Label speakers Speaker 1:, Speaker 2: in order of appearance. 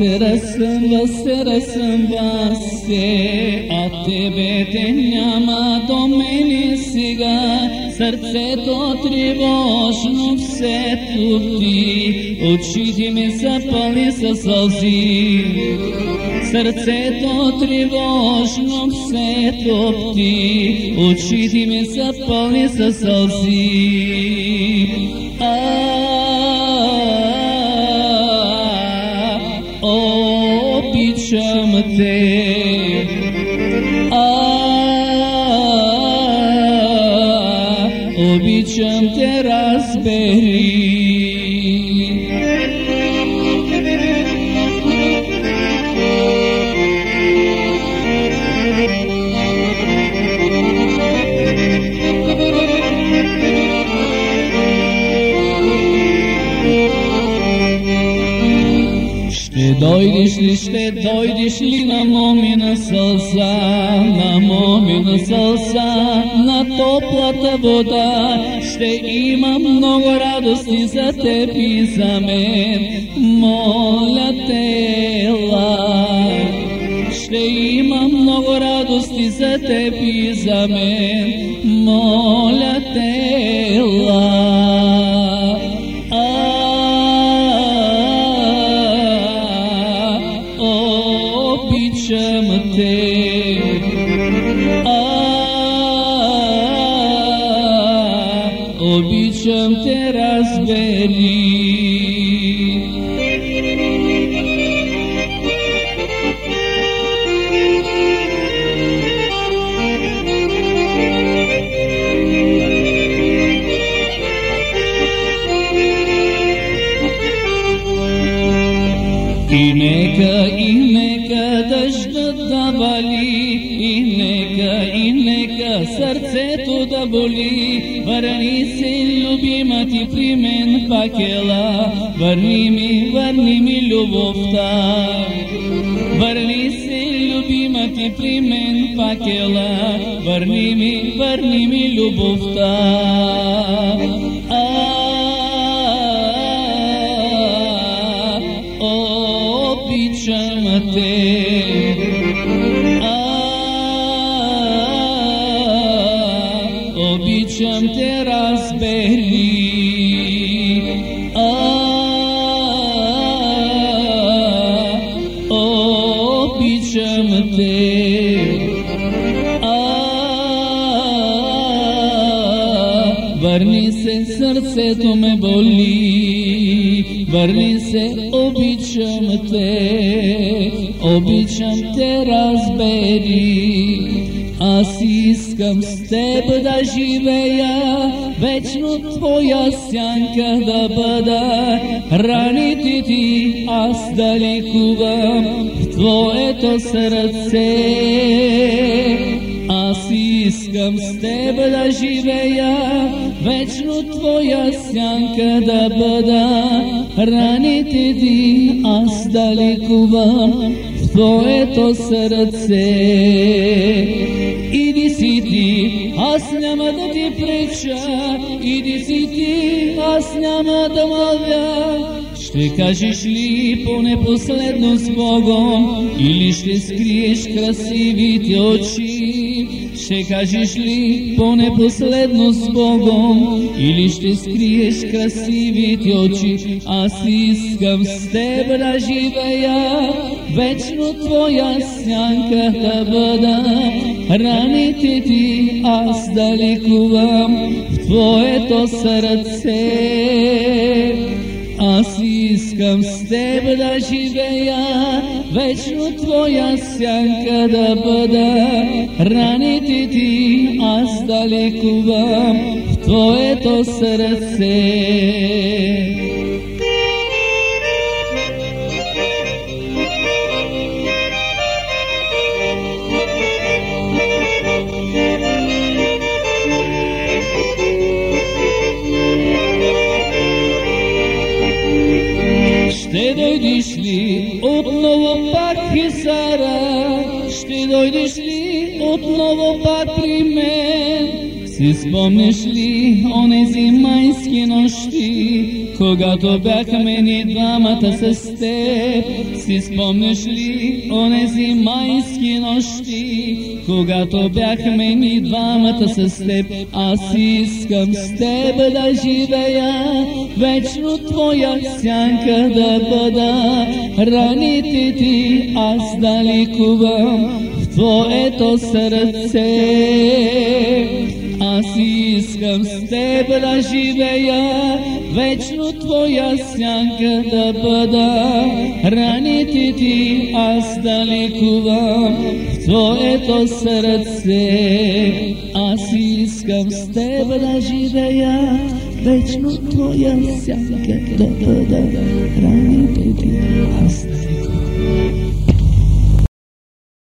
Speaker 1: Разсъмва се, разсъмва се, а тебе те няма до мене сега. Сърцето тревожно все тупи, очите ми са пълни със сълзи. Сърцето тревожно все топти, очите ми са пълни със сълзи. Обичам те. Обичам те, разбери. Ще дойдеш ли, ще дойдеш ли на момина сълза, на момина сълза, на топлата вода, ще има много радости за теб и за мен, моля те, елай. Ще има много радости за теб и за мен, obliczem teraz byli. Ineka, ineka, daşda da bali сърцето да боли. Върни се, любима ти при мен факела, върни ми, върни ми любовта. Върни се, любима ти при мен факела, върни ми, върни ми любовта. Обичам те, разбери. А, обичам те. А, върни се, сърцето ме боли. Върни се, обичам те. Обичам те, разбери. Аз искам с теб да живея, вечно твоя сянка да бъда. Раните ти аз да лекувам в твоето сърце. Аз искам с теб да живея, вечно твоя сянка да бъда. Раните ти аз да в твоето сърце. Иди си ти, аз няма да ти преча, иди си ти, аз няма да мълвя. Ще кажеш ли поне последно с Богом, или ще скриеш красивите очи? Ще кажеш ли поне последно с Богом, или ще скриеш красивите очи? Аз искам с теб да живея, вечно твоя сянка да бъда. Раните ти аз да лекувам в твоето сърце. Аз искам с теб да живея, вечно твоя сянка да бъда. Раните ти аз да лекувам в твоето сърце. Дойдеш ли отново пак Хисара? Ще дойдеш ли отново пак при мен? Си спомниш ли онези майски нощи, когато бяхме ни двамата с теб? Си спомниш ли онези майски нощи, когато бяхме ни двамата с теб? Аз искам с теб да живея, вечно твоя сянка да бъда. Раните ти аз да ликувам в твоето сърце. Аз искам с теб да живея, вечно твоя сянка да бъда. Раните ти аз да ликувам в твоето сърце. Аз искам с теб да живея, вечно твоя сянка да бъда. Раните